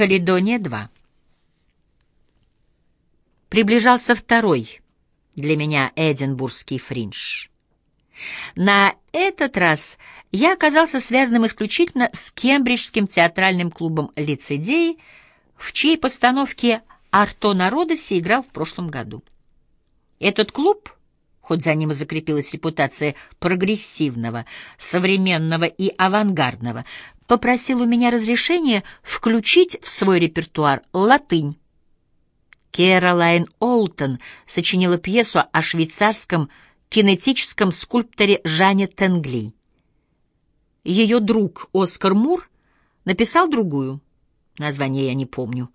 Каледония-2. Приближался второй для меня Эдинбургский фриндж. На этот раз я оказался связанным исключительно с Кембриджским театральным клубом лицедеи, в чьей постановке «Арто Народоси» играл в прошлом году. Этот клуб, хоть за ним и закрепилась репутация прогрессивного, современного и авангардного, попросил у меня разрешения включить в свой репертуар латынь. Кэролайн Олтон сочинила пьесу о швейцарском кинетическом скульпторе Жане Тенгли. Ее друг Оскар Мур написал другую, название я не помню,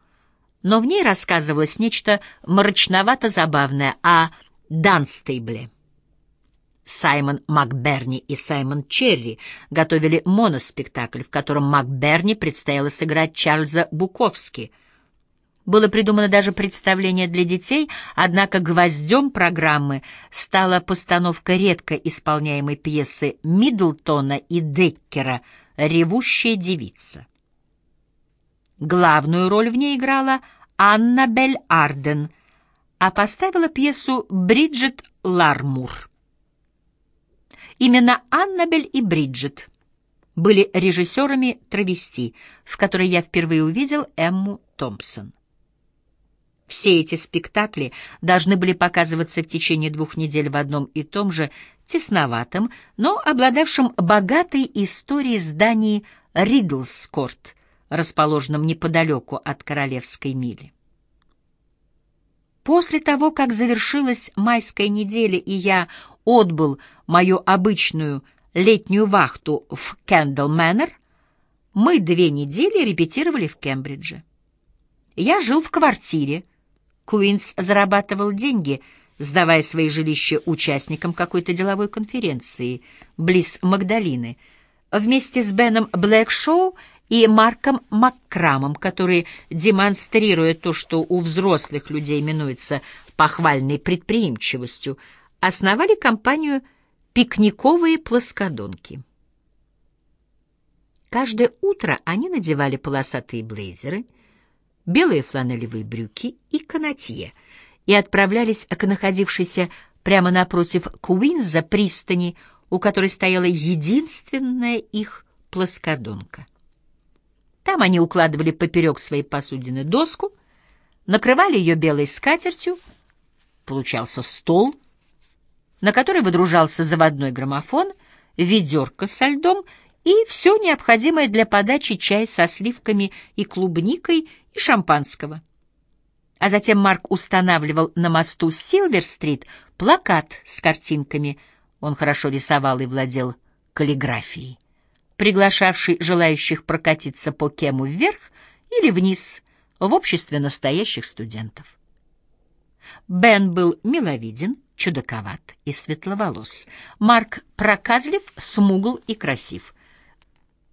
но в ней рассказывалось нечто мрачновато-забавное о Данстейбле. Саймон Макберни и Саймон Черри готовили моноспектакль, в котором Макберни предстояло сыграть Чарльза Буковски. Было придумано даже представление для детей, однако гвоздем программы стала постановка редко исполняемой пьесы Миддлтона и Деккера «Ревущая девица». Главную роль в ней играла Аннабель Арден, а поставила пьесу Бриджит Лармур. Именно Аннабель и Бриджит были режиссерами «Травести», в которой я впервые увидел Эмму Томпсон. Все эти спектакли должны были показываться в течение двух недель в одном и том же тесноватом, но обладавшем богатой историей здании Ридлскорт, расположенном неподалеку от Королевской мили. После того, как завершилась майская неделя, и я отбыл мою обычную летнюю вахту в Кендалл Мэннер, мы две недели репетировали в Кембридже. Я жил в квартире. Куинс зарабатывал деньги, сдавая свои жилища участникам какой-то деловой конференции близ Магдалины. Вместе с Беном Блэкшоу и Марком Маккрамом, которые, демонстрируя то, что у взрослых людей именуется похвальной предприимчивостью, основали компанию «Пикниковые плоскодонки». Каждое утро они надевали полосатые блейзеры, белые фланелевые брюки и канатье и отправлялись к находившейся прямо напротив Куинза пристани, у которой стояла единственная их плоскодонка. Там они укладывали поперек своей посудины доску, накрывали ее белой скатертью, получался стол, на который выдружался заводной граммофон, ведерко со льдом и все необходимое для подачи чай со сливками и клубникой и шампанского. А затем Марк устанавливал на мосту Силвер-стрит плакат с картинками. Он хорошо рисовал и владел каллиграфией приглашавший желающих прокатиться по кему вверх или вниз в обществе настоящих студентов. Бен был миловиден, чудаковат и светловолос. Марк проказлив, смугл и красив.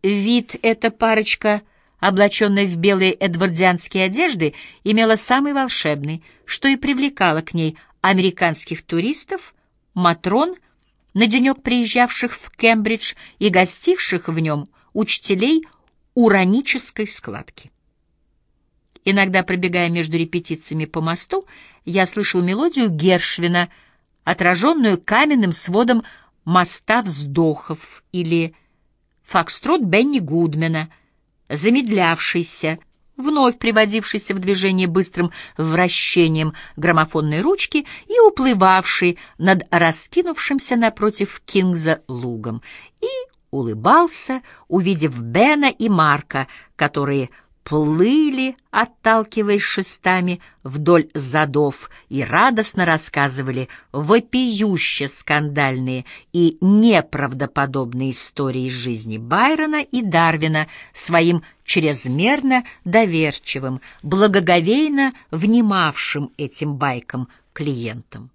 Вид эта парочка, облаченная в белые эдвардианские одежды, имела самый волшебный, что и привлекало к ней американских туристов, матрон — на денек приезжавших в Кембридж и гостивших в нем учителей уранической складки. Иногда, пробегая между репетициями по мосту, я слышал мелодию Гершвина, отраженную каменным сводом моста вздохов, или фокстрот Бенни Гудмена, замедлявшийся, вновь приводившийся в движение быстрым вращением граммофонной ручки и уплывавший над раскинувшимся напротив Кингза лугом, и улыбался, увидев Бена и Марка, которые плыли, отталкиваясь шестами вдоль задов, и радостно рассказывали вопиюще скандальные и неправдоподобные истории из жизни Байрона и Дарвина своим чрезмерно доверчивым, благоговейно внимавшим этим байкам клиентам.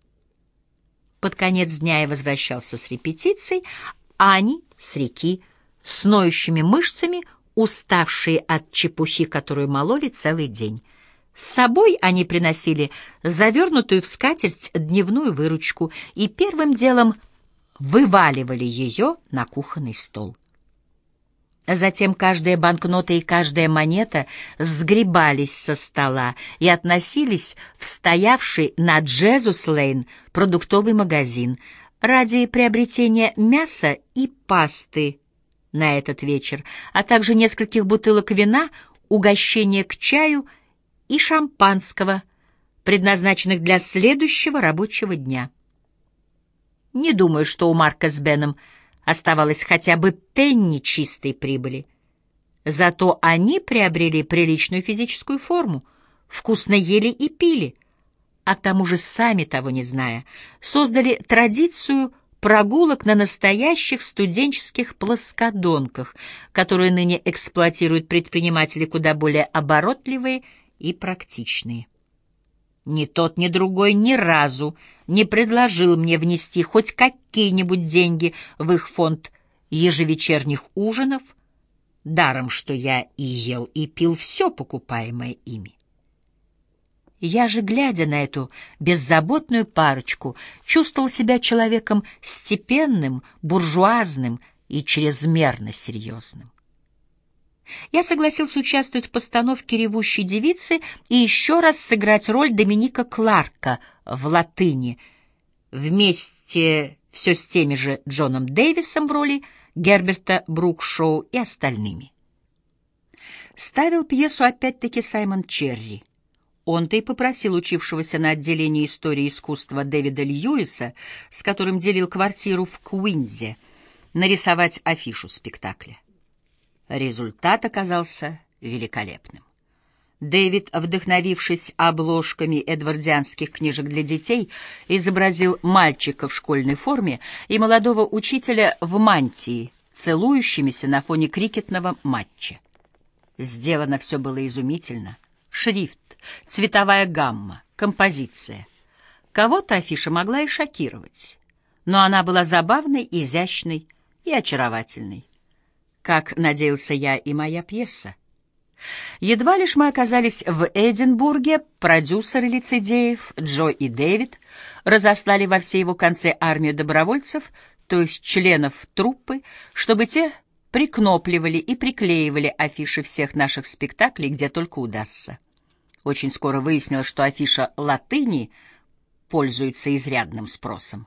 Под конец дня я возвращался с репетицией, а они с реки, с ноющими мышцами, уставшие от чепухи, которую мололи целый день. С собой они приносили завернутую в скатерть дневную выручку и первым делом вываливали ее на кухонный стол. Затем каждая банкнота и каждая монета сгребались со стола и относились в стоявший на Джезус-Лейн продуктовый магазин ради приобретения мяса и пасты на этот вечер, а также нескольких бутылок вина, угощения к чаю и шампанского, предназначенных для следующего рабочего дня. Не думаю, что у Марка с Беном оставалось хотя бы пенни чистой прибыли. Зато они приобрели приличную физическую форму, вкусно ели и пили, а к тому же сами того не зная, создали традицию прогулок на настоящих студенческих плоскодонках, которые ныне эксплуатируют предприниматели куда более оборотливые и практичные. Ни тот, ни другой ни разу не предложил мне внести хоть какие-нибудь деньги в их фонд ежевечерних ужинов, даром, что я и ел, и пил все, покупаемое ими. Я же, глядя на эту беззаботную парочку, чувствовал себя человеком степенным, буржуазным и чрезмерно серьезным. Я согласился участвовать в постановке «Ревущей девицы» и еще раз сыграть роль Доминика Кларка в «Латыни», вместе все с теми же Джоном Дэвисом в роли Герберта Брукшоу и остальными. Ставил пьесу опять-таки Саймон Черри. Он-то и попросил учившегося на отделении истории искусства Дэвида Льюиса, с которым делил квартиру в Куинзе, нарисовать афишу спектакля. Результат оказался великолепным. Дэвид, вдохновившись обложками эдвардианских книжек для детей, изобразил мальчика в школьной форме и молодого учителя в мантии, целующимися на фоне крикетного матча. Сделано все было изумительно. Шрифт, цветовая гамма, композиция. Кого-то афиша могла и шокировать, но она была забавной, изящной и очаровательной как надеялся я и моя пьеса. Едва лишь мы оказались в Эдинбурге, продюсеры лицедеев Джо и Дэвид разослали во все его конце армию добровольцев, то есть членов труппы, чтобы те прикнопливали и приклеивали афиши всех наших спектаклей, где только удастся. Очень скоро выяснилось, что афиша латыни пользуется изрядным спросом.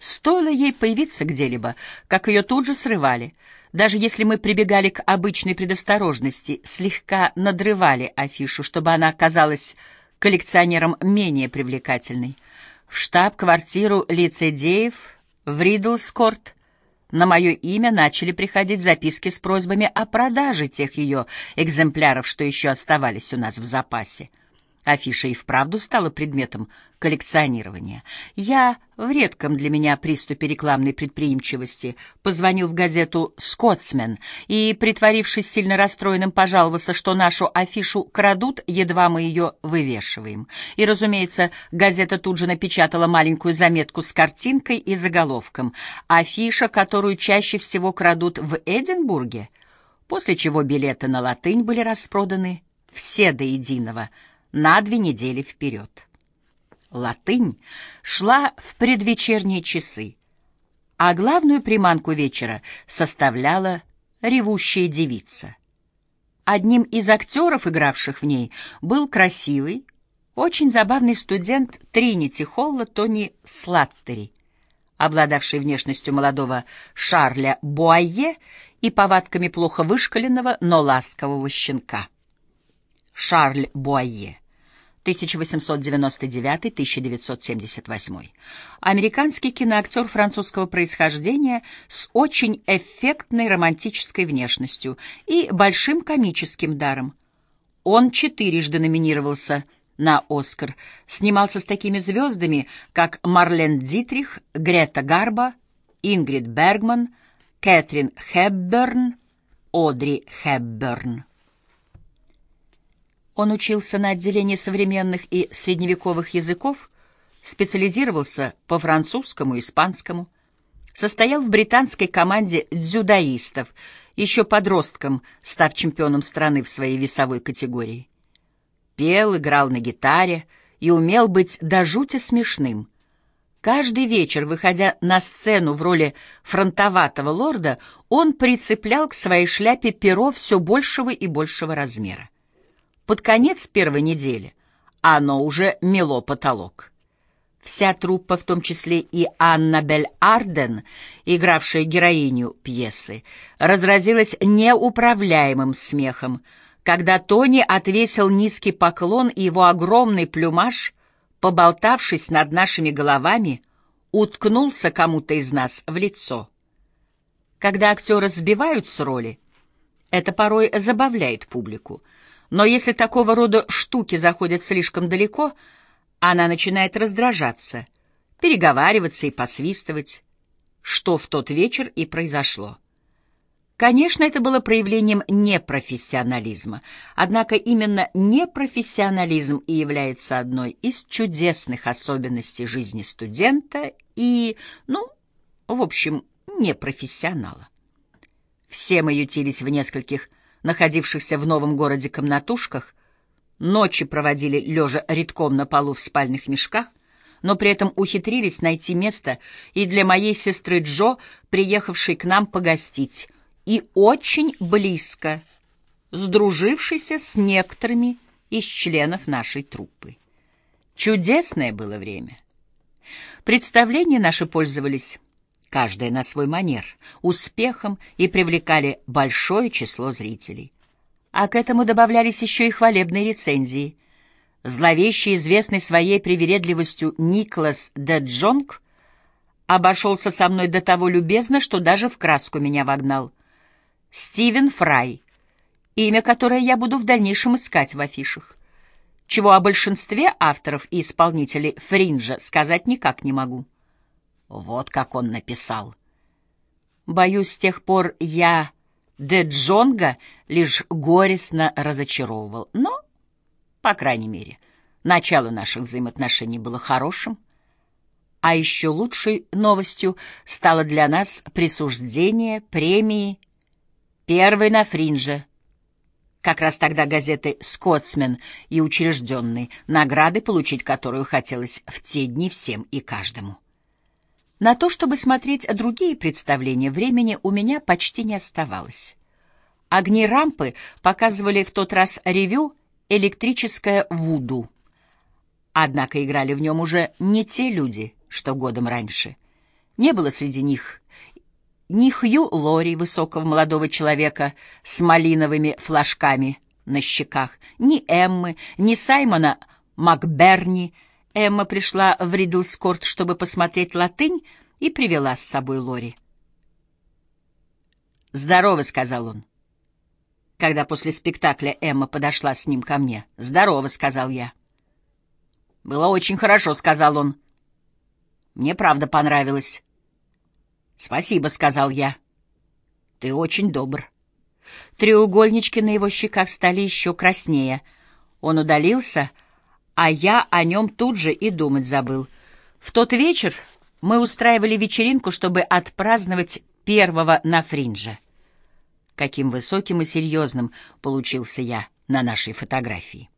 Стоило ей появиться где-либо, как ее тут же срывали — даже если мы прибегали к обычной предосторожности, слегка надрывали афишу, чтобы она казалась коллекционерам менее привлекательной. В штаб-квартиру лицедеев в Ридлскорт на мое имя начали приходить записки с просьбами о продаже тех ее экземпляров, что еще оставались у нас в запасе. Афиша и вправду стала предметом коллекционирования. Я в редком для меня приступе рекламной предприимчивости позвонил в газету «Скотсмен» и, притворившись сильно расстроенным, пожаловался, что нашу афишу крадут, едва мы ее вывешиваем. И, разумеется, газета тут же напечатала маленькую заметку с картинкой и заголовком «Афиша, которую чаще всего крадут в Эдинбурге», после чего билеты на латынь были распроданы все до единого — на две недели вперед. Латынь шла в предвечерние часы, а главную приманку вечера составляла ревущая девица. Одним из актеров, игравших в ней, был красивый, очень забавный студент Тринити Холла Тони Слаттери, обладавший внешностью молодого Шарля Буайе и повадками плохо вышкаленного, но ласкового щенка. Шарль Буайе 1899-1978. Американский киноактер французского происхождения с очень эффектной романтической внешностью и большим комическим даром. Он четырежды номинировался на «Оскар», снимался с такими звездами, как Марлен Дитрих, Грета Гарба, Ингрид Бергман, Кэтрин Хепберн, Одри Хепберн. Он учился на отделении современных и средневековых языков, специализировался по французскому и испанскому, состоял в британской команде дзюдоистов, еще подростком, став чемпионом страны в своей весовой категории. Пел, играл на гитаре и умел быть до жути смешным. Каждый вечер, выходя на сцену в роли фронтоватого лорда, он прицеплял к своей шляпе перо все большего и большего размера. Под конец первой недели оно уже мело потолок. Вся труппа, в том числе и Аннабель Арден, игравшая героиню пьесы, разразилась неуправляемым смехом, когда Тони отвесил низкий поклон, и его огромный плюмаж, поболтавшись над нашими головами, уткнулся кому-то из нас в лицо. Когда актеры сбивают с роли, это порой забавляет публику, но если такого рода штуки заходят слишком далеко — она начинает раздражаться, переговариваться и посвистывать, что в тот вечер и произошло. Конечно, это было проявлением непрофессионализма, однако именно непрофессионализм и является одной из чудесных особенностей жизни студента и, ну, в общем, непрофессионала. Все мы ютились в нескольких находившихся в новом городе комнатушках, Ночи проводили лежа редком на полу в спальных мешках, но при этом ухитрились найти место и для моей сестры Джо, приехавшей к нам погостить, и очень близко, сдружившейся с некоторыми из членов нашей труппы. Чудесное было время. Представления наши пользовались, каждое на свой манер, успехом и привлекали большое число зрителей а к этому добавлялись еще и хвалебные рецензии. Зловещий, известный своей привередливостью Никлас де Джонг обошелся со мной до того любезно, что даже в краску меня вогнал. Стивен Фрай, имя которое я буду в дальнейшем искать в афишах, чего о большинстве авторов и исполнителей «Фринджа» сказать никак не могу. Вот как он написал. Боюсь, с тех пор я Де Джонга лишь горестно разочаровывал, но, по крайней мере, начало наших взаимоотношений было хорошим, а еще лучшей новостью стало для нас присуждение премии первой на фринже. Как раз тогда газеты «Скотсмен» и учрежденные, награды, получить которую хотелось в те дни всем и каждому. На то, чтобы смотреть другие представления, времени у меня почти не оставалось. Огни рампы показывали в тот раз ревю «Электрическое Вуду». Однако играли в нем уже не те люди, что годом раньше. Не было среди них ни Хью Лори, высокого молодого человека с малиновыми флажками на щеках, ни Эммы, ни Саймона Макберни, Эмма пришла в Ридлскорт, чтобы посмотреть латынь, и привела с собой Лори. «Здорово», — сказал он. Когда после спектакля Эмма подошла с ним ко мне. «Здорово», — сказал я. «Было очень хорошо», — сказал он. «Мне правда понравилось». «Спасибо», — сказал я. «Ты очень добр». Треугольнички на его щеках стали еще краснее. Он удалился, — а я о нем тут же и думать забыл. В тот вечер мы устраивали вечеринку, чтобы отпраздновать первого на фринже. Каким высоким и серьезным получился я на нашей фотографии.